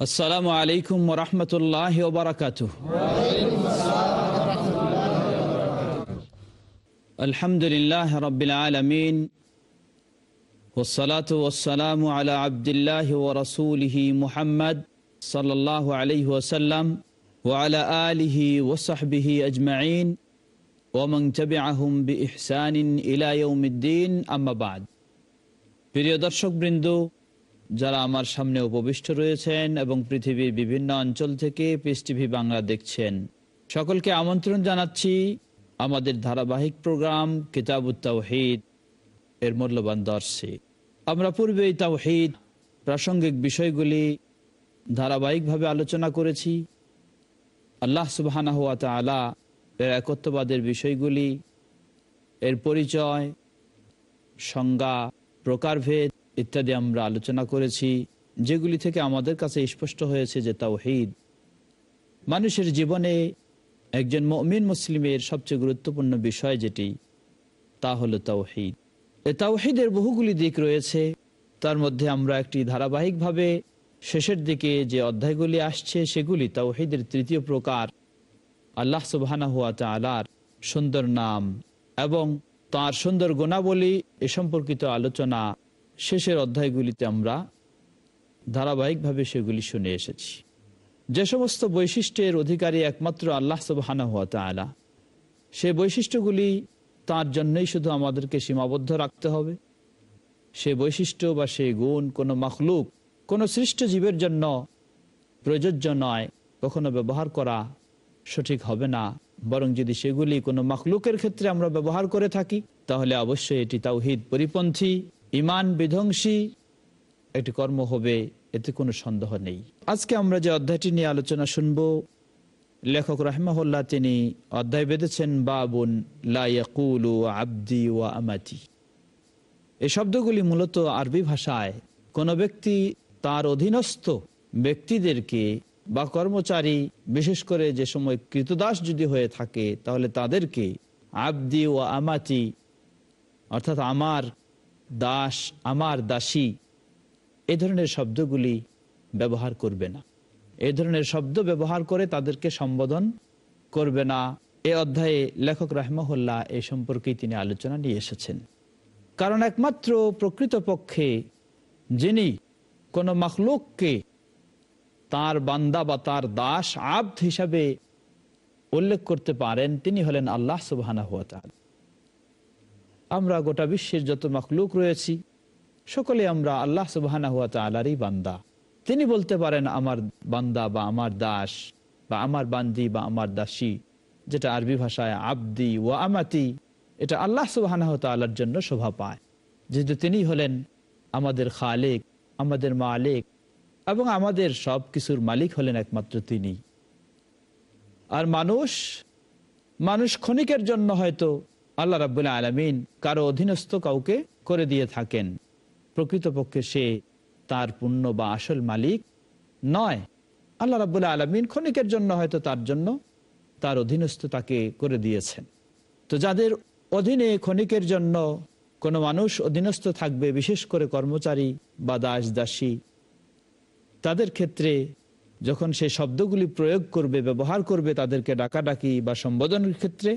আসসালামু আলাইকুম রহমতুল্লাহ বারকাত আলহামদুলিল্লাহ রবিল আলমিন والصلاة والسلام على عبد الله ورسوله محمد صلى الله عليه وسلم وعلى آله وصحبه أجمعين ومن تبعهم بإحسان إلى يوم الدين أما بعد প্রিয় দর্শক বৃন্দ যারা আমার সামনে উপবিষ্ট রয়েছেন এবং পৃথিবীর বিভিন্ন অঞ্চল থেকে পিস টিভি বাংলা দেখছেন। সকলকে আমন্ত্রণ জানাচ্ছি আমাদের ধারাবাহিক প্রোগ্রাম কিতাব তাওহিদ এর মূল্যবান দর্শে। আমরা পূর্বে তাওহিদ, প্রাসঙ্গিক বিষয়গুলি ধারাবাহিকভাবে আলোচনা করেছি। আল্লাহ সুবাহানা আলা এর একত্ববাদের বিষয়গুলি, এর পরিচয়, সংজ্ঞা, প্রকারভেদ ইত্যাদি আমরা আলোচনা করেছি, যেগুলি থেকে আমাদের কাছে স্পষ্ট হয়েছে যে তাওহিদ মানুষের জীবনে একজন মমিন মুসলিমের সবচেয়ে গুরুত্বপূর্ণ বিষয় যেটি, তা হলো তাওহিদ। এ তাওহিদের বহুগুলি দিক রয়েছে, তার মধ্যে আমরা একটি ধারাবাহিকভাবে শেষের দিকে যে অধ্যায়গুলি আসছে, সেগুলি তাওহিদের তৃতীয় প্রকার, আল্লাহ সুবাহানা হুয়া তালার সুন্দর নাম এবং তার সুন্দর গুণাবলী এ সম্পর্কিত আলোচনা শেষের অধ্যায়গুলিতে আমরা ধারাবাহিকভাবে সেগুলি শুনে এসেছি। যে সমস্ত বৈশিষ্ট্যের অধিকারী একমাত্র আল্লাহ সুবাহানা হুয়া তালা সে বৈশিষ্ট্যগুলি তার জন্যই শুধু আমাদেরকে সীমাবদ্ধ রাখতে হবে। সে বৈশিষ্ট্য বা সে গুণ কোনো মখলুক, কোনো সৃষ্ট জীবের জন্য প্রযোজ্য নয়, কখনো ব্যবহার করা সঠিক হবে না। বরং যদি সেগুলি কোনো মখলুকের ক্ষেত্রে আমরা ব্যবহার করে থাকি, তাহলে অবশ্যই এটি তাওহিদ পরিপন্থী ইমান বিধ্বংসী, একটি কর্ম হবে, এতে কোনো সন্দেহ নেই। আজকে আমরা যে অধ্যায়টি নিয়ে আলোচনা শুনব, লেখক রাহমাহুল্লাহ তিনি অধ্যায় বেঁধেছেন, বাবুন লাইকুল আব্দি ও আমাতি। এই শব্দগুলি মূলত আরবি ভাষায় কোনো ব্যক্তি তার অধীনস্থ ব্যক্তিদেরকে বা কর্মচারী, বিশেষ করে যে সময় কৃতদাস যদি হয়ে থাকে, তাহলে তাদেরকে আব্দি ও আমাতি, অর্থাৎ আমার দাস, আমার দাসী, এ ধরনের শব্দগুলি ব্যবহার করবে না। এ ধরনের শব্দ ব্যবহার করে তাদেরকে সম্বোধন করবে না। এ অধ্যায়ে লেখক রাহমহল্লা এ সম্পর্কেই তিনি আলোচনা নিয়ে এসেছেন। কারণ একমাত্র প্রকৃতপক্ষে যিনি কোনো মখলুককে তার বান্দা বা তার দাস, আব্দ হিসাবে উল্লেখ করতে পারেন, তিনি হলেন আল্লাহ সুবাহানা হুয়া আমরা গোটা বিশ্বের যত মখলুক রয়েছি, সকলে আমরা আল্লাহ সুবাহানা হুয়া তালারই বান্দা। তিনি বলতে পারেন, আমার বান্দা বা আমার দাস বা আমার বান্দি বা আমার দাসী, যেটা আরবি ভাষায় আব্দি ও আমাতি, এটা আল্লাহ সুবাহানা তাল্লার জন্য শোভা পায়। যেহেতু তিনি হলেন আমাদের খালেক, আমাদের মালিক এবং আমাদের সব কিছুর মালিক হলেন একমাত্র তিনি। আর মানুষ মানুষ ক্ষণিকের জন্য হয়তো আল্লাহ রাবুল্লাহ আলমিন কারও অধীনস্থ কাউকে করে দিয়ে থাকেন। প্রকৃতপক্ষে সে তার পূর্ণ বা আসল মালিক নয়। আল্লাহ রাবুল্লাহ আলমিন ক্ষণিকের জন্য হয়তো তার জন্য তার অধীনস্থ তাকে করে দিয়েছেন। তো যাদের অধীনে ক্ষণিকের জন্য কোনো মানুষ অধীনস্থ থাকবে, বিশেষ করে কর্মচারী বা দাস দাসী তাদের ক্ষেত্রে যখন সে শব্দগুলি প্রয়োগ করবে, ব্যবহার করবে তাদেরকে ডাকাডাকি বা সম্বোধনের ক্ষেত্রে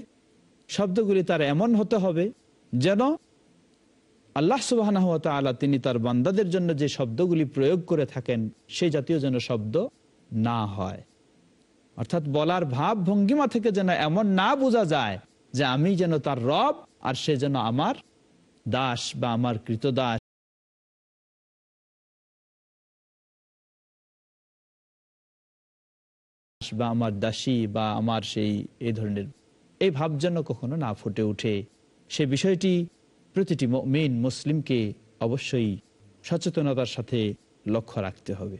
শব্দগুলি তার এমন হতে হবে যেন আল্লাহ সুবাহ তিনি তার বান্দাদের জন্য যে শব্দগুলি প্রয়োগ করে থাকেন, সেই জাতীয় যেন শব্দ না হয়। অর্থাৎ বলার ভাব ভঙ্গিমা থেকে যেন এমন না বোঝা যায় যে আমি যেন তার রব আর সে যেন আমার দাস বা আমার কৃতদাস। বা আমার দাসী বা আমার সেই এই ধরনের এই ভাব যেন কখনো না ফুটে উঠে সে বিষয়টি প্রতিটি মেন মুসলিমকে অবশ্যই সচেতনতার সাথে লক্ষ্য রাখতে হবে।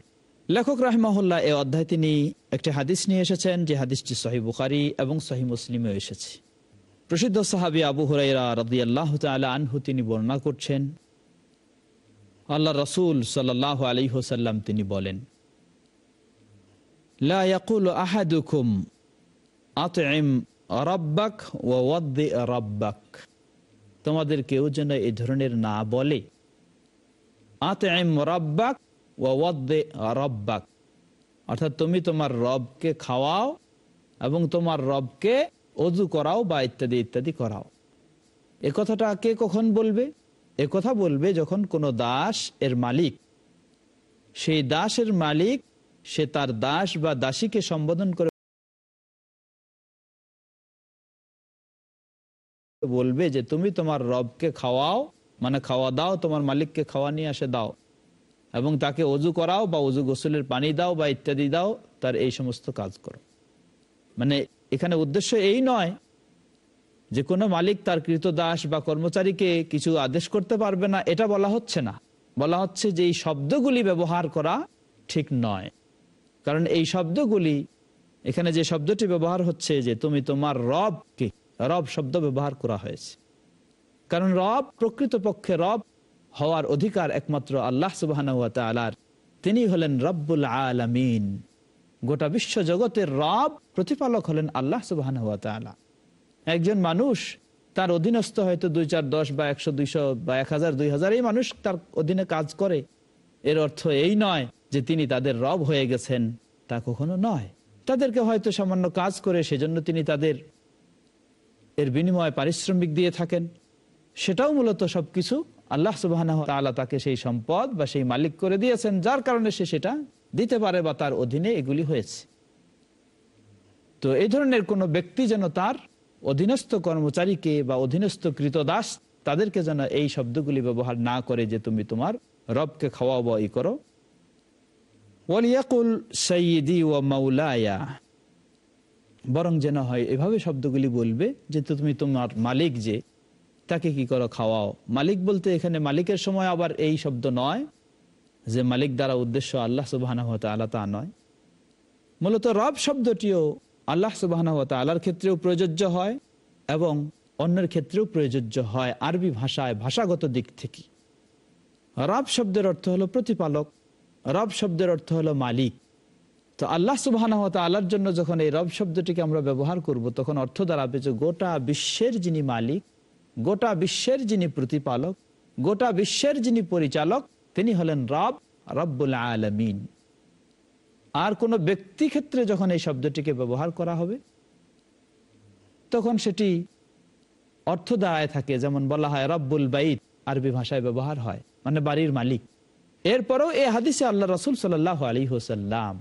লেখক রাহমাহুল্লাহ এ অধ্যায় তিনি একটি হাদিস নিয়ে এসেছেন, যে হাদিসটি সহি বুখারি এবং সহি মুসলিমে এসেছে। প্রসিদ্ধ সাহাবি আবু হুরাইরা রদি আল্লাহ আনহু তিনি বর্ণনা করছেন আল্লাহ রসুল সাল্লাহ আলী হোসাল্লাম তিনি বলেন, লা আহাদুকুম আতইম তোমাদের কেউ যেন এই ধরনের না বলে। ওয়াদ্দি অর্থাৎ তুমি তোমার রবকে খাওয়াও এবং তোমার রবকে অজু করাও বা ইত্যাদি ইত্যাদি করাও। এ কথাটা কে কখন বলবে? এ কথা বলবে যখন কোনো দাস এর মালিক। সেই দাসের মালিক সে তার দাস বা দাসীকে সম্বোধন করে বলবে যে তুমি তোমার রবকে খাওয়াও মানে খাওয়া দাও, তোমার মালিককে খাওয়া নিয়ে আসে দাও। এবং তাকে অজু করাও বা অজু গোসলের পানি দাও বা ইত্যাদি দাও, তার এই সমস্ত কাজ করো। মানে এখানে উদ্দেশ্য এই নয় যে কোনো মালিক তার কৃত দাস বা কর্মচারীকে কিছু আদেশ করতে পারবে না, এটা বলা হচ্ছে না। বলা হচ্ছে যে এই শব্দগুলি ব্যবহার করা ঠিক নয়। কারণ এই শব্দগুলি, এখানে যে শব্দটি ব্যবহার হচ্ছে যে তুমি তোমার রবকে রব শব্দ ব্যবহার করা হয়েছে। কারণ রব প্রকৃতপক্ষে রব হওয়ার অধিকার একমাত্র আল্লাহ সুবাহ তিনি হলেন রব্বুল আলমিন। গোটা বিশ্ব জগতের রব প্রতিপালক হলেন আল্লাহ সুবাহ একজন মানুষ তার অধীনস্থ হয়তো দুই চার দশ বা একশো দুইশো বা এক হাজার, দুই হাজার এই মানুষ তার অধীনে কাজ করে। এর অর্থ এই নয় যে তিনি তাদের রব হয়ে গেছেন, তা কখনো নয়। তাদেরকে হয়তো সামান্য কাজ করে সেজন্য তিনি তাদের এর বিনিময়ে পারিশ্রমিক দিয়ে থাকেন। সেটাও মূলত সবকিছু আল্লাহ সুবাহ তাকে সেই সম্পদ বা সেই মালিক করে দিয়েছেন, যার কারণে সে সেটা দিতে পারে বা তার অধীনে এগুলি হয়েছে। তো এই ধরনের কোনো ব্যক্তি যেন তার অধীনস্থ কর্মচারীকে বা অধীনস্থ কৃতদাস তাদেরকে যেন এই শব্দগুলি ব্যবহার না করে যে তুমি তোমার রবকে খাওয়াও বা ই করো। ওয়ালিয়াকুল সঈদি ও মাউলায়া বরং যেন হয়, এভাবে শব্দগুলি বলবে যে তুমি তোমার মালিক যে, তাকে কি করো খাওয়াও। মালিক বলতে এখানে মালিকের সময় আবার এই শব্দ নয় যে মালিক দ্বারা উদ্দেশ্য আল্লাহ সুবাহ আল্লাহ তা নয়। মূলত রব শব্দটিও আল্লাহ সুবাহ আল্লাহর ক্ষেত্রেও প্রযোজ্য হয় এবং অন্যের ক্ষেত্রেও প্রযোজ্য হয় আরবি ভাষায় ভাষাগত দিক থেকে। রব শব্দের অর্থ হলো প্রতিপালক, রব শব্দের অর্থ হলো মালিক। তো আল্লাহ সুবাহ আল্লাহর জন্য যখন এই রব শব্দটিকে আমরা ব্যবহার করব, তখন অর্থ দাঁড়াবে যে গোটা বিশ্বের যিনি মালিক, গোটা বিশ্বের যিনি প্রতিপালক, গোটা বিশ্বের যিনি পরিচালক, তিনি হলেন রব, রব্বুল আলমিন। আর কোনো ব্যক্তি ক্ষেত্রে যখন এই শব্দটিকে ব্যবহার করা হবে, তখন সেটি অর্থ দাঁড়ায় থাকে, যেমন বলা হয় রব্বুল বাইত, আরবি ভাষায় ব্যবহার হয় মানে বাড়ির মালিক। এরপরেও এই হাদিসে আল্লাহ রসুল সাল্লাহ আলী হোসাল্লাম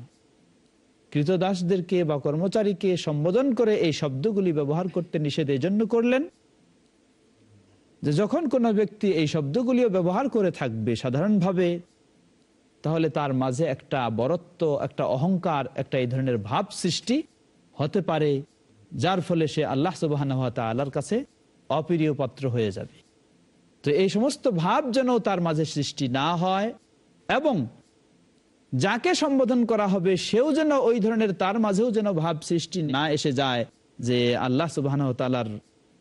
কৃতদাসদেরকে বা কর্মচারীকে সম্বোধন করে এই শব্দগুলি ব্যবহার করতে নিষেধ এই জন্য করলেন যে যখন কোনো ব্যক্তি এই শব্দগুলিও ব্যবহার করে থাকবে সাধারণভাবে, তাহলে তার মাঝে একটা বরত্ব, একটা অহংকার, একটা এই ধরনের ভাব সৃষ্টি হতে পারে, যার ফলে সে আল্লাহ সুবাহ আল্লাহর কাছে অপ্রিয় পাত্র হয়ে যাবে। তো এই সমস্ত ভাব যেন তার মাঝে সৃষ্টি না হয় এবং যাকে সম্বোধন করা হবে, সেও যেন ওই ধরনের, তার মাঝেও যেন ভাব সৃষ্টি না এসে যায় যে আল্লাহ সুবাহ তালার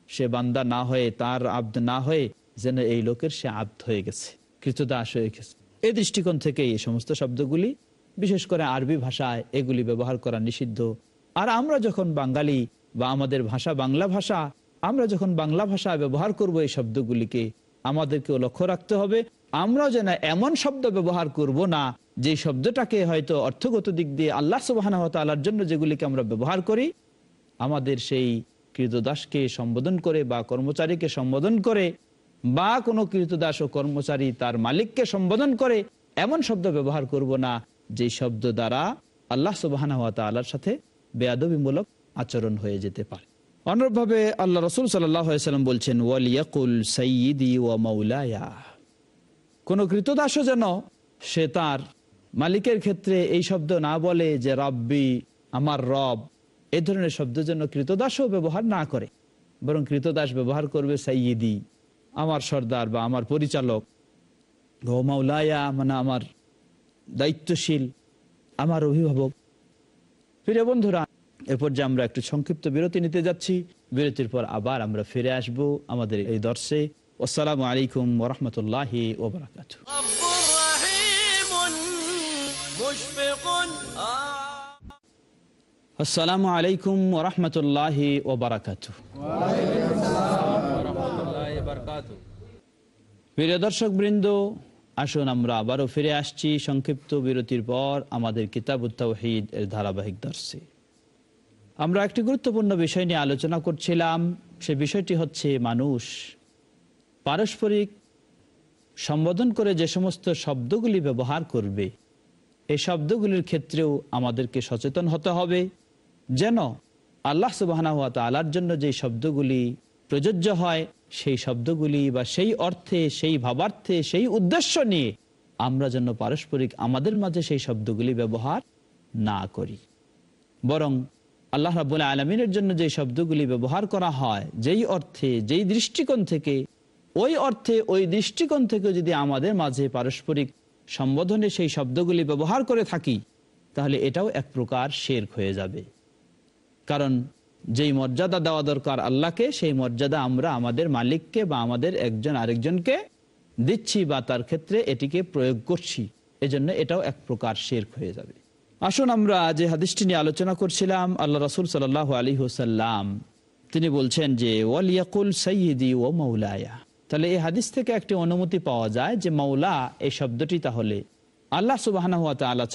সে বান্দা না হয়ে, তার আব্দ না হয়ে যেন এই লোকের সে আব্দ হয়ে গেছে, কৃতদাস হয়ে গেছে। এই দৃষ্টিকোণ থেকে এই সমস্ত শব্দগুলি, বিশেষ করে আরবি ভাষায় এগুলি ব্যবহার করা নিষিদ্ধ। আর আমরা যখন বাঙালি বা আমাদের ভাষা বাংলা ভাষা, আমরা যখন বাংলা ভাষা ব্যবহার করব এই শব্দগুলিকে, আমাদেরকেও লক্ষ্য রাখতে হবে, আমরাও যেন এমন শব্দ ব্যবহার করব না যে শব্দটাকে হয়তো অর্থগত দিক দিয়ে আল্লাহ সুবাহ জন্য যেগুলিকে আমরা ব্যবহার করি, আমাদের সেই কৃতদাসকে সম্বোধন করে বা কর্মচারীকে সম্বোধন করে বা কোনো কৃতদাস ও কর্মচারী তার মালিককে সম্বোধন করে, এমন শব্দ ব্যবহার করব না যে শব্দ দ্বারা আল্লাহ সুবাহ আল্লাহর সাথে বেয়াদবিমূলক আচরণ হয়ে যেতে পারে। অনুরূপভাবে আল্লাহ রসুল সাল্লাম বলছেন, ওয়ালিয়াকুল সঈদি ও মৌলায়া কোনো কৃতদাসও যেন সে তার মালিকের ক্ষেত্রে এই শব্দ না বলে যে রব্বি আমার রব, এ ধরনের শব্দ যেন কৃতদাসও ব্যবহার না করে। বরং কৃতদাস ব্যবহার করবে সাইয়েদি আমার সর্দার বা আমার পরিচালক। ও মানে আমার দায়িত্বশীল, আমার অভিভাবক। প্রিয় বন্ধুরা এরপর যে আমরা একটু সংক্ষিপ্ত বিরতি নিতে যাচ্ছি। বিরতির পর আবার আমরা ফিরে আসব আমাদের এই দর্শে। আসসালামু আলাইকুম ওরহমতুল্লাহ ওবরাকাত আসসালামু আলাইকুম ওরহমতুল্লাহ ওবরাকাত প্রিয় দর্শক বৃন্দ, আসুন আমরা আবারও ফিরে আসছি সংক্ষিপ্ত বিরতির পর আমাদের কিতাব উত্তাহিদ এর ধারাবাহিক দর্শে। আমরা একটি গুরুত্বপূর্ণ বিষয় নিয়ে আলোচনা করছিলাম, সে বিষয়টি হচ্ছে মানুষ পারস্পরিক সম্বোধন করে যে সমস্ত শব্দগুলি ব্যবহার করবে এই শব্দগুলির ক্ষেত্রেও আমাদেরকে সচেতন হতে হবে। যেন আল্লাহ সুবাহানা হাত তালার জন্য যে শব্দগুলি প্রযোজ্য হয়, সেই শব্দগুলি বা সেই অর্থে, সেই ভাবার্থে, সেই উদ্দেশ্য নিয়ে আমরা যেন পারস্পরিক আমাদের মাঝে সেই শব্দগুলি ব্যবহার না করি। বরং আল্লাহ রাবুল্লাহ আলমিনের জন্য যে শব্দগুলি ব্যবহার করা হয়, যেই অর্থে, যেই দৃষ্টিকোণ থেকে, ওই অর্থে, ওই দৃষ্টিকোণ থেকে যদি আমাদের মাঝে পারস্পরিক সম্বোধনে সেই শব্দগুলি ব্যবহার করে থাকি, তাহলে এটাও এক প্রকার শের হয়ে যাবে। কারণ যেই মর্যাদা দেওয়া দরকার আল্লাহকে, সেই মর্যাদা আমরা আমাদের মালিককে বা আমাদের একজন আরেকজনকে দিচ্ছি বা তার ক্ষেত্রে এটিকে প্রয়োগ করছি। এজন্য এটাও এক প্রকার শের হয়ে যাবে। আসুন আমরা যে হাদিসটি নিয়ে আলোচনা করছিলাম, আল্লাহ রসুল সাল আলী হুসাল্লাম তিনি বলছেন যে ওয়ালিয়াকুল সৈয়দি ও মৌলায়া তাহলে এই হাদিস থেকে একটি অনুমতি পাওয়া যায় যে মৌলা এই শব্দটি তাহলে আল্লাহ সুবাহ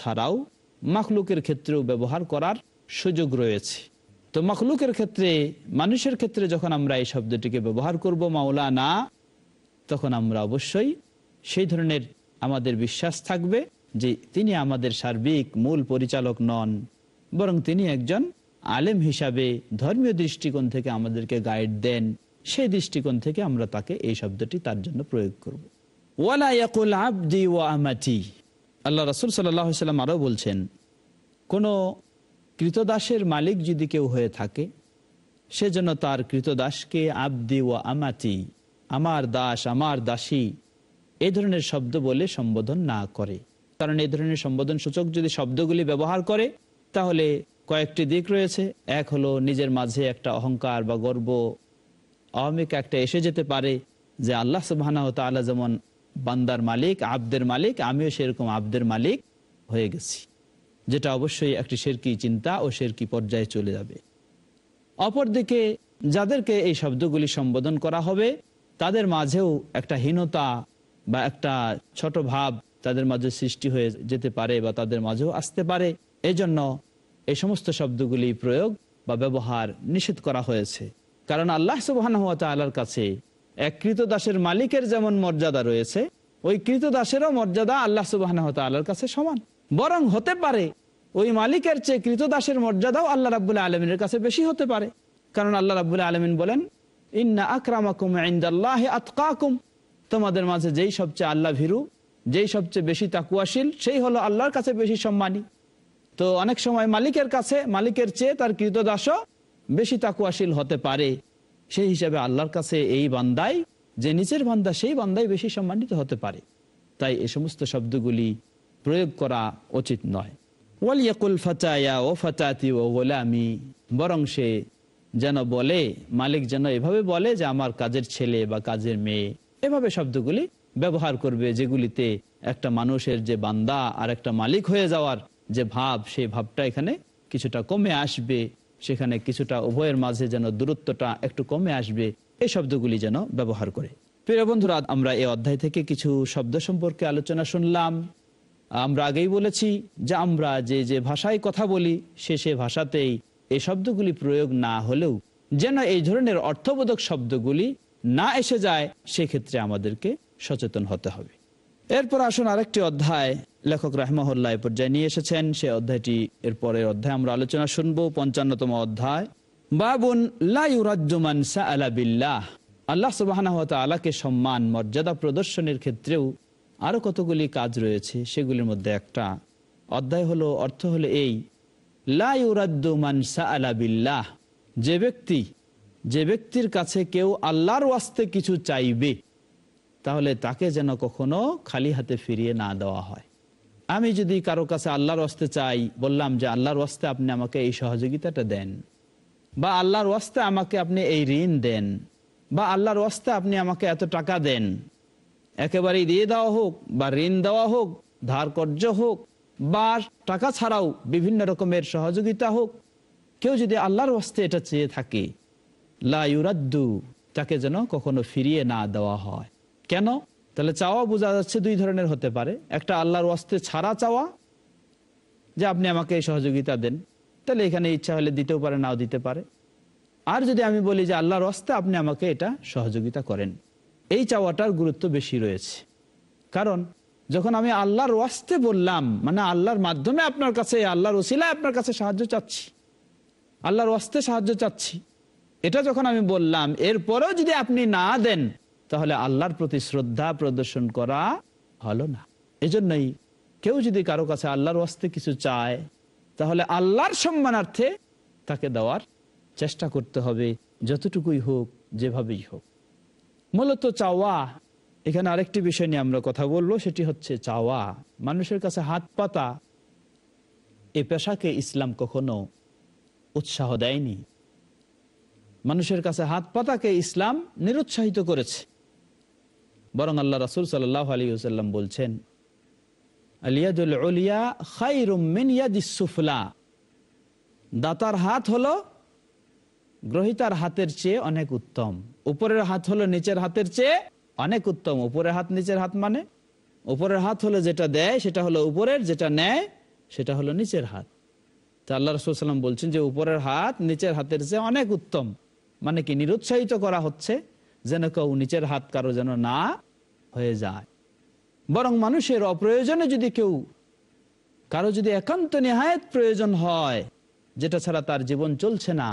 ছাড়াও মাখলুকের ক্ষেত্রেও ব্যবহার করার সুযোগ রয়েছে। তো মখলুকের ক্ষেত্রে, মানুষের ক্ষেত্রে যখন আমরা এই শব্দটিকে ব্যবহার করব মাওলা না তখন আমরা অবশ্যই সেই ধরনের আমাদের বিশ্বাস থাকবে যে তিনি আমাদের সার্বিক মূল পরিচালক নন, বরং তিনি একজন আলেম হিসাবে ধর্মীয় দৃষ্টিকোণ থেকে আমাদেরকে গাইড দেন। সেই দৃষ্টিকোণ থেকে আমরা তাকে এই শব্দটি তার জন্য প্রয়োগ করব। ওয়ালাইকুল আবদি ও আমাটি আল্লাহ রসুল সাল্লাম আরও বলছেন, কোনো কৃতদাসের মালিক যদি কেউ হয়ে থাকে, সে সেজন্য তার কৃতদাসকে আবদি ও আমাতি, আমার দাস, আমার দাসী এই ধরনের শব্দ বলে সম্বোধন না করে। কারণ এই ধরনের সম্বোধন সূচক যদি শব্দগুলি ব্যবহার করে, তাহলে কয়েকটি দিক রয়েছে। এক হলো নিজের মাঝে একটা অহংকার বা গর্ব অহমিকা একটা এসে যেতে পারে যে আল্লাহ সুবাহ তাল্লাহ যেমন বান্দার মালিক, আব্দের মালিক, আমিও সেরকম আব্দের মালিক হয়ে গেছি। যেটা অবশ্যই একটি শেরকি চিন্তা ও শেরকি পর্যায়ে চলে যাবে। অপরদিকে যাদেরকে এই শব্দগুলি সম্বোধন করা হবে, তাদের মাঝেও একটা হীনতা বা একটা ছোট ভাব তাদের মাঝে সৃষ্টি হয়ে যেতে পারে বা তাদের মাঝেও আসতে পারে। এজন্য এই সমস্ত শব্দগুলি প্রয়োগ বা ব্যবহার নিষেধ করা হয়েছে। কারণ আল্লাহ সুবাহ আল্লাহর কাছে এক কৃত দাসের মালিকের যেমন মর্যাদা রয়েছে, ওই কৃত দাসেরও মর্যাদা আল্লাহ সুবাহ আল্লাহর কাছে সমান। বরং হতে পারে ওই মালিকের চেয়ে কৃতদাসের মর্যাদাও আল্লাহ রাবুল্লাহ আলমিনের কাছে বেশি হতে পারে। কারণ আল্লাহ রাবুল্লাহ আলমিন বলেন, ইন্না আকরামাকুম ইন্দাল্লাহ আতকাকুম। তোমাদের মাঝে যেই সবচেয়ে আল্লাহ ভীরু, যেই সবচেয়ে বেশি তাকুয়াশীল, সেই হলো আল্লাহর কাছে বেশি সম্মানী। তো অনেক সময় মালিকের কাছে, মালিকের চেয়ে তার কৃতদাসও বেশি তাকুয়াশীল হতে পারে। সেই হিসাবে আল্লাহর কাছে এই বান্দাই, যে নিচের বান্দা, সেই বান্দাই বেশি সম্মানিত হতে পারে। তাই এ সমস্ত শব্দগুলি প্রয়োগ করা উচিত নয়। ওয়ালিয়াকুল ফাতায়া ও ফাতাতি ও গোলামি, বরং সে যেন বলে, মালিক যেন এভাবে বলে যে আমার কাজের ছেলে বা কাজের মেয়ে। এভাবে শব্দগুলি ব্যবহার করবে, যেগুলিতে একটা মানুষের যে বান্দা আর একটা মালিক হয়ে যাওয়ার যে ভাব, সেই ভাবটা এখানে কিছুটা কমে আসবে। সেখানে কিছুটা উভয়ের মাঝে যেন দূরত্বটা একটু কমে আসবে এই শব্দগুলি যেন ব্যবহার করে। প্রিয় বন্ধুরা, আমরা এই অধ্যায় থেকে কিছু শব্দ সম্পর্কে আলোচনা শুনলাম। আমরা আগেই বলেছি যে আমরা যে যে ভাষায় কথা বলি, সে সে ভাষাতেই এই শব্দগুলি প্রয়োগ না হলেও যেন এই ধরনের অর্থবোধক শব্দগুলি না এসে যায়, সেক্ষেত্রে আমাদেরকে সচেতন হতে হবে। এরপর আসুন আরেকটি অধ্যায়। লেখক রাহমহল্লা এ পর্যায়ে নিয়ে এসেছেন। সে অধ্যায়টি এর পরের অধ্যায় আমরা আলোচনা শুনব। পঞ্চান্নতম অধ্যায়। বাবুন লাইউরাজ্জুমান বিল্লাহ। আল্লাহ সুবাহ আলাকে সম্মান, মর্যাদা প্রদর্শনের ক্ষেত্রেও আরও কতগুলি কাজ রয়েছে, সেগুলির মধ্যে একটা। অধ্যায় হলো, অর্থ হলো এই লাইউরাদ্দুমান বিল্লাহ। যে ব্যক্তি, যে ব্যক্তির কাছে কেউ আল্লাহর ওয়াস্তে কিছু চাইবে, তাহলে তাকে যেন কখনো খালি হাতে ফিরিয়ে না দেওয়া হয়। আমি যদি কারও কাছে আল্লাহর ওয়াস্তে চাই, বললাম যে আল্লাহর ওয়াস্তে আপনি আমাকে এই সহযোগিতাটা দেন। বা আল্লাহর ওয়াস্তে আমাকে আপনি এই ঋণ দেন। বা আল্লাহর ওয়াস্তে আপনি আমাকে এত টাকা দেন। একেবারেই দিয়ে দেওয়া হোক বা ঋণ দেওয়া হোক ধার কর্য হোক, বা টাকা ছাড়াও বিভিন্ন রকমের সহযোগিতা হোক, কেউ যদি আল্লাহর ওয়াস্তে এটা চেয়ে থাকে লাইউরাদ্দু তাকে যেন কখনো ফিরিয়ে না দেওয়া হয়। কেন? তাহলে চাওয়া বোঝা যাচ্ছে দুই ধরনের হতে পারে। একটা আল্লাহর ওয়াস্তে ছাড়া চাওয়া, যে আপনি আমাকে এই সহযোগিতা দেন। তাহলে এখানে ইচ্ছা হলে দিতেও পারে, নাও দিতে পারে। আর যদি আমি বলি যে আল্লাহর ওয়াস্তে আপনি আমাকে এটা সহযোগিতা করেন, এই চাওয়াটার গুরুত্ব বেশি রয়েছে। কারণ যখন আমি আল্লাহর ওয়াস্তে বললাম মানে আল্লাহর মাধ্যমে আপনার কাছে, আল্লাহর ওসিলায় আপনার কাছে সাহায্য চাচ্ছি, আল্লাহর ওয়াস্তে সাহায্য চাচ্ছি, এটা যখন আমি বললাম, এরপরেও যদি আপনি না দেন তাহলে আল্লাহর প্রতি শ্রদ্ধা প্রদর্শন করা হলো না। এজন্যই কেউ যদি কারও কাছে আল্লাহর ওয়াস্তে কিছু চায়, তাহলে আল্লাহর সম্মানার্থে তাকে দেওয়ার চেষ্টা করতে হবে, যতটুকুই হোক, যেভাবেই হোক। মূলত চাওয়া, এখানে আরেকটি বিষয় নিয়ে আমরা কথা বলব, সেটি হচ্ছে চাওয়া। মানুষের কাছে হাত পাতা, এ পেশাকে ইসলাম কখনো উৎসাহ দেয়নি। মানুষের কাছে হাত পাতাকে ইসলাম নিরুৎসাহিত করেছে। বরং আল্লাহ রাসুল সাল্লাহ আলী সাল্লাম বলছেন দাতার হাত হলো গ্রহিতার হাতের চেয়ে অনেক উত্তম। উপরের হাত হলো নিচের হাতের চেয়ে অনেক উত্তম। উপরের হাত নিচের হাত মানে? উপরের হাত হলো যেটা দেয়, সেটা হলো উপরের, যেটা নেয়, সেটা হলো নিচের হাত। তা আল্লাহ রসুলাম বলছেন যে উপরের হাত নিচের হাতের চেয়ে অনেক উত্তম। মানে কি, নিরুৎসাহিত করা হচ্ছে? যেন কেউ নিচের হাত কারও যেন না হয়ে যায়। বরং মানুষের অপ্রয়োজনে যদি কেউ কারও যদি একান্ত নেহায়ত প্রয়োজন হয়, যেটা ছাড়া তার জীবন চলছে না,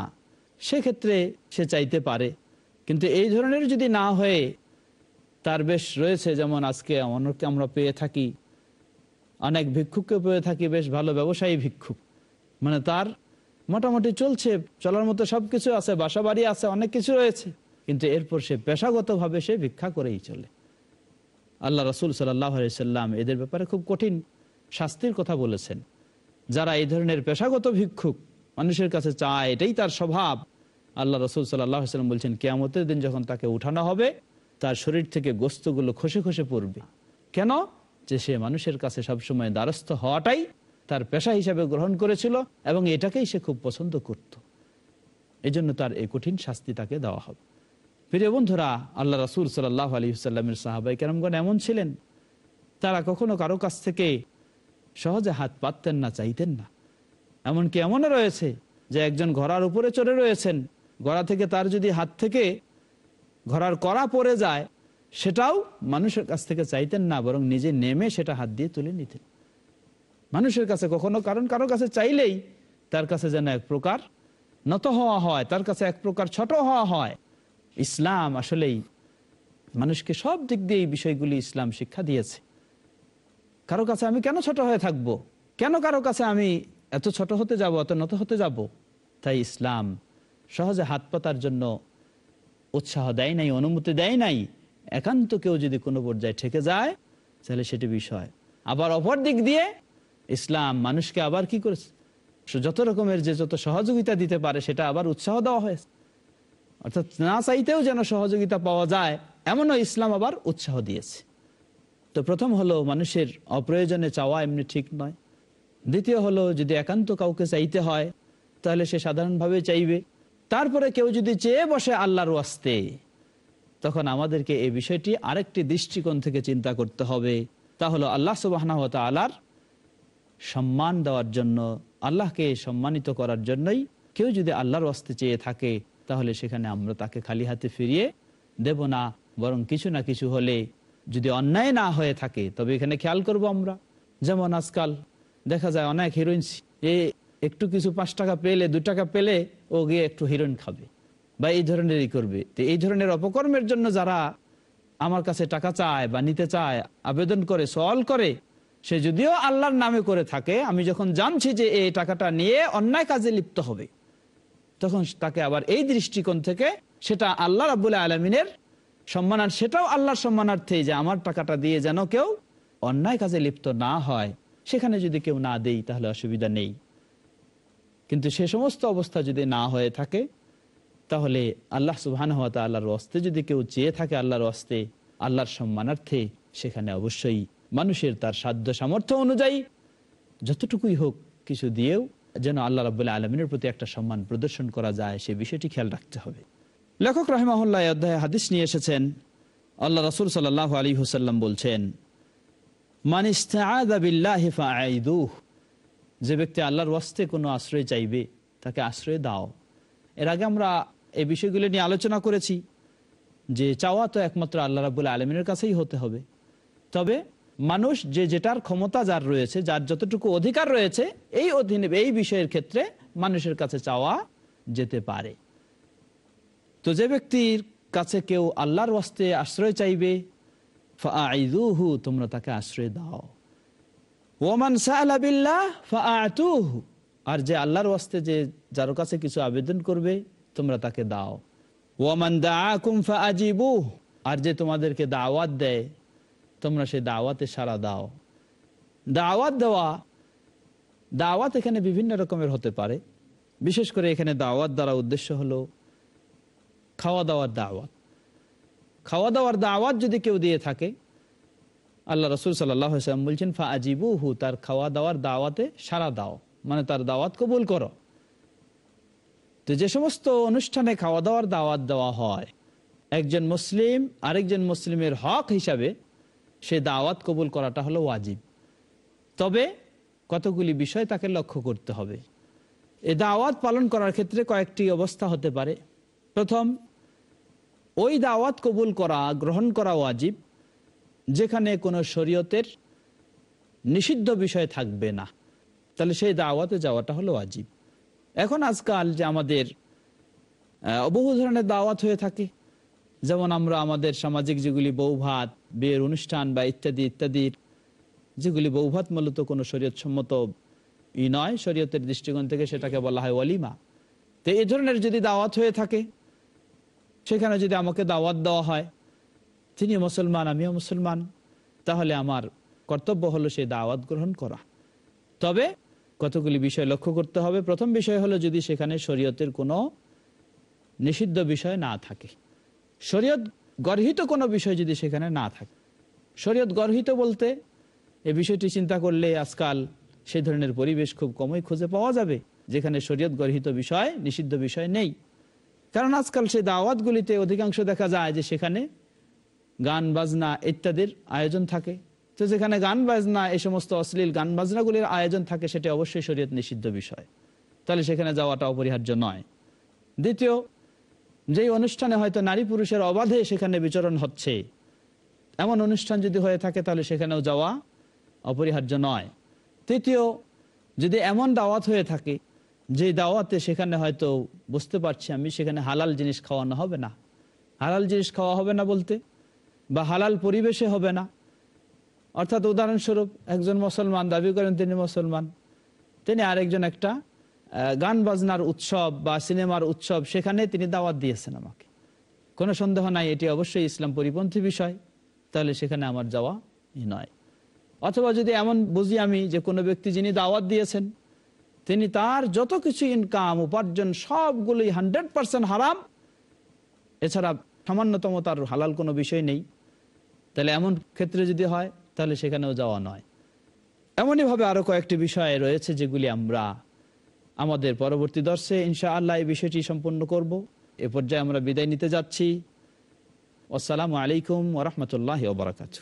সেক্ষেত্রে সে চাইতে পারে। কিন্তু এই ধরনের যদি না হয়ে তার বেশ রয়েছে, যেমন আজকে অনেককে আমরা পেয়ে থাকি, অনেক ভিক্ষুককে পেয়ে থাকি, বেশ ভালো ব্যবসায়ী ভিক্ষুক। মানে তার মোটামুটি চলছে, চলার মতো সব কিছু আছে বাসা বাড়ি আছে, অনেক কিছু রয়েছে। কিন্তু এরপর সে পেশাগতভাবে সে ভিক্ষা করেই চলে। আল্লাহ রসুল সাল্লাম এদের ব্যাপারে খুব কঠিন শাস্তির কথা বলেছেন। যারা এই ধরনের পেশাগত ভিক্ষুক, মানুষের কাছে চায়, এটাই তার স্বভাব। আল্লাহ রসুল সাল্লাম বলছেন, কেয়ামতের দিন যখন তাকে উঠানো হবে, তার শরীর থেকে গোস্তগুলো খসে খসে পড়বে। কেন? যে সে মানুষের কাছে সবসময় দ্বারস্থ হওয়াটাই তার পেশা হিসাবে গ্রহণ করেছিল এবং এটাকেই সে খুব পছন্দ করত। এজন্য তার এই কঠিন শাস্তি তাকে দেওয়া হবে। প্রিয় বন্ধুরা, আল্লাহ রাসুল সাল্লাহ আলী সাল্লামের সাহাবাই কেরমগণ এমন ছিলেন, তারা কখনো কারও কাছ থেকে সহজে হাত পাততেন না, চাইতেন না। এমনকি এমনও রয়েছে যে একজন ঘোড়ার উপরে চড়ে রয়েছেন গড়া থেকে তার যদি হাত থেকে ঘোড়ার কড়া পড়ে যায়, সেটাও মানুষের কাছ থেকে চাইতেন না, বরং নিজে নেমে সেটা হাত দিয়ে তুলে নিতেন। মানুষের কাছে কখনো, কারণ কারও কাছে চাইলেই তার কাছে যেন এক প্রকার নত হওয়া হয়, তার কাছে এক প্রকার ছোট হওয়া হয়। ইসলাম আসলেই মানুষকে সব দিক দিয়ে এই বিষয়গুলি ইসলাম শিক্ষা দিয়েছে। কারও কাছে আমি কেন ছোট হয়ে থাকব। কেন কারও কাছে আমি এত ছোট হতে যাব, এত নত হতে যাব? তাই ইসলাম সহজে হাত পাতার জন্য উৎসাহ দেয় নাই, অনুমতি দেয় নাই। একান্ত কেউ যদি কোনো পর্যায়ে ঠেকে যায়, তাহলে সেটি বিষয়। আবার অপর দিক দিয়ে ইসলাম মানুষকে আবার কি করেছে? যত রকমের যে যত সহযোগিতা দিতে পারে, সেটা আবার উৎসাহ দেওয়া হয়েছে। অর্থাৎ না চাইতেও যেন সহযোগিতা পাওয়া যায়, এমনও ইসলাম আবার উৎসাহ দিয়েছে। তো প্রথম হলো মানুষের অপ্রয়োজনে চাওয়া এমনি ঠিক নয়। দ্বিতীয় হলো যদি একান্ত কাউকে চাইতে হয়, তাহলে সে সাধারণভাবে চাইবে। তারপরে কেউ যদি চেয়ে বসে আল্লাহর ওয়াস্তে, তখন আমাদেরকে এই বিষয়টি আরেকটি দৃষ্টিকোণ থেকে চিন্তা করতে হবে। তা হলো আল্লাহ সুবাহ আলার সম্মান দেওয়ার জন্য, আল্লাহকে সম্মানিত করার জন্যই কেউ যদি আল্লাহর ওয়াস্তে চেয়ে থাকে তাহলে সেখানে আমরা তাকে খালি হাতে ফিরিয়ে দেব না, বরং কিছু না কিছু হলে যদি অন্যায় না হয়ে থাকে, তবে এখানে খেয়াল করব আমরা। যেমন আজকাল দেখা যায় অনেক হিরোইন এ একটু কিছু পাঁচ টাকা পেলে, দু টাকা পেলে ও গিয়ে একটু হিরোইন খাবে বা এই ধরনেরই করবে। তো এই ধরনের অপকর্মের জন্য যারা আমার কাছে টাকা চায় বা নিতে চায়, আবেদন করে, সওয়াল করে, সে যদিও আল্লাহর নামে করে থাকে, আমি যখন জানছি যে এই টাকাটা নিয়ে অন্যায় কাজে লিপ্ত হবে তখন তাকে আবার এই দৃষ্টিকোণ থেকে সেটা আল্লাহ রাবুল্লাহ আলমিনের সম্মানার সেটাও আল্লাহর সম্মানার্থে যে আমার টাকাটা দিয়ে যেন কেউ অন্যায় কাজে লিপ্ত না হয়, সেখানে যদি কেউ না দেই তাহলে অসুবিধা নেই। কিন্তু সে সমস্ত অবস্থা যদি না হয়ে থাকে, তাহলে আল্লাহ সুবাহান হওয়া আল্লাহর অস্তে যদি কেউ চেয়ে থাকে আল্লাহর অস্তে আল্লাহর সম্মানার্থে, সেখানে অবশ্যই মানুষের তার সাধ্য সামর্থ্য অনুযায়ী যতটুকুই হোক কিছু দিয়েও যেন আল্লাহ রাবুল্লাহ আলমিনের প্রতি একটা সম্মান প্রদর্শন করা যায়, সে বিষয়টি খেয়াল রাখতে হবে। লেখক রহমাহুল্লাহ অধ্যায় হাদিস নিয়ে এসেছেন। আল্লাহ রসুল সাল্লাহ আলী হুসাল্লাম বলছেন যে ব্যক্তি আল্লাহর ওয়াস্তে কোনো আশ্রয় চাইবে, তাকে আশ্রয় দাও। এর আগে আমরা এই বিষয়গুলো নিয়ে আলোচনা করেছি যে চাওয়া তো একমাত্র আল্লাহ রাবুল আলমিনের কাছেই হতে হবে। তবে মানুষ যে যেটার ক্ষমতা যার রয়েছে, যার যতটুকু অধিকার রয়েছে, এই অধীনে, এই বিষয়ের ক্ষেত্রে মানুষের কাছে চাওয়া যেতে পারে। তো যে ব্যক্তির কাছে কেউ আল্লাহর ওয়াস্তে আশ্রয় চাইবে তোমরা তাকে আশ্রয় দাও। ওমান ফাআতুহু, আর যে আল্লাহর ওয়াস্তে যে যার কাছে কিছু আবেদন করবে, তোমরা তাকে দাও। দাআকুম, ফাআজিবুহ, আর যে তোমাদেরকে দাওয়াত দেয় তোমরা সেই দাওয়াতে সারা দাও। দাওয়াত দেওয়া, দাওয়াত এখানে বিভিন্ন রকমের হতে পারে। বিশেষ করে এখানে দাওয়াত দ্বারা উদ্দেশ্য হলো খাওয়া দাওয়ার দাওয়াত। খাওয়া দাওয়ার দাওয়াত যদি কেউ দিয়ে থাকে, আল্লাহ রসুল সাল্লাম বলছেন ফা আজিবু হু তার খাওয়া দাওয়ার দাওয়াতে সারা দাও। মানে তার দাওয়াত কবুল করো। তো যে সমস্ত অনুষ্ঠানে খাওয়া দাওয়ার দাওয়াত দেওয়া হয়, একজন মুসলিম আরেকজন মুসলিমের হক হিসাবে সে দাওয়াত কবুল করাটা হলো ওয়াজিব। তবে কতগুলি বিষয় তাকে লক্ষ্য করতে হবে। এ দাওয়াত পালন করার ক্ষেত্রে কয়েকটি অবস্থা হতে পারে। প্রথম, ওই দাওয়াত কবুল করা, গ্রহণ করা ওয়াজিব, যেখানে কোনো শরীয়তের নিষিদ্ধ বিষয় থাকবে না। তাহলে সেই দাওয়াতে যাওয়াটা হলো ওয়াজিব। এখন আজকাল যে আমাদের বহু ধরনের দাওয়াত হয়ে থাকে। যেমন আমরা আমাদের সামাজিক যেগুলি বৌভাত বিয়ের অনুষ্ঠান বা ইত্যাদি ইত্যাদির যেগুলি বৌভাত মূলত কোনো শরীয়ত সম্মত ই নয়, শরীয়তের দৃষ্টিকোণ থেকে সেটাকে বলা হয় অলিমা তো এই ধরনের যদি দাওয়াত হয়ে থাকে, সেখানে যদি আমাকে দাওয়াত দেওয়া হয় তিনি মুসলমান, আমিও মুসলমান, তাহলে আমার কর্তব্য হলো সেই দাওয়াত গ্রহণ করা। তবে কতগুলি বিষয় লক্ষ্য করতে হবে। প্রথম বিষয় হলো যদি সেখানে শরীয়তের কোনো নিষিদ্ধ বিষয় না থাকে। শরীয়ত গর্হিত কোনো বিষয় যদি সেখানে না থাকে। শরীয়ত গর্হিত বলতে এ বিষয়টি চিন্তা করলে আজকাল সেই ধরনের পরিবেশ খুব কমই খুঁজে পাওয়া যাবে, যেখানে শরীয়ত গর্হিত বিষয়, নিষিদ্ধ বিষয় নেই। কারণ আজকাল সেই দাওয়াতগুলিতে অধিকাংশ দেখা যায় যে সেখানে গান, বাজনা ইত্যাদির আয়োজন থাকে। তো যেখানে গান, বাজনা এই সমস্ত অশ্লীল গান, বাজনাগুলির আয়োজন থাকে, সেটা অবশ্যই শরীয়ত নিষিদ্ধ বিষয়। তাহলে সেখানে যাওয়াটা অপরিহার্য নয়। দ্বিতীয় যেই অনুষ্ঠানে হয়তো নারী পুরুষের অবাধে সেখানে বিচরণ হচ্ছে, এমন অনুষ্ঠান যদি হয়ে থাকে তাহলে সেখানেও যাওয়া অপরিহার্য নয়। তৃতীয়, যদি এমন দাওয়াত হয়ে থাকে, যে দাওয়াতে সেখানে হয়তো বুঝতে পারছি আমি, সেখানে হালাল জিনিস খাওয়ানো হবে না। হালাল জিনিস খাওয়া হবে না বলতে, বা হালাল পরিবেশে হবে না। অর্থাৎ উদাহরণস্বরূপ, একজন মুসলমান, দাবি করেন তিনি মুসলমান, তিনি আরেকজন একটা গান বাজনার উৎসব বা সিনেমার উৎসব, সেখানে তিনি দাওয়াত দিয়েছেন আমাকে। কোনো সন্দেহ নাই, এটি অবশ্যই ইসলাম পরিপন্থী বিষয়, তাহলে সেখানে আমার যাওয়া নয়। অথবা যদি এমন বুঝি আমি যে কোনো ব্যক্তি যিনি দাওয়াত দিয়েছেন, তিনি তার যত কিছু ইনকাম উপার্জন, সবগুলোই হান্ড্রেড পার্সেন্ট হারাম। এছাড়া সামান্যতম তার হালাল কোনো বিষয় নেই। তাহলে এমন ক্ষেত্রে যদি হয়, তাহলে সেখানেও যাওয়া নয়। এমনইভাবে আরও কয়েকটি বিষয় রয়েছে যেগুলি আমরা আমাদের পরবর্তী দর্শে ইনশা আল্লাহ এই বিষয়টি সম্পন্ন করব। এ পর্যায়ে আমরা বিদায় নিতে যাচ্ছি। আসসালামু আলাইকুম ওরহমতুল্লাহ বারাকাতু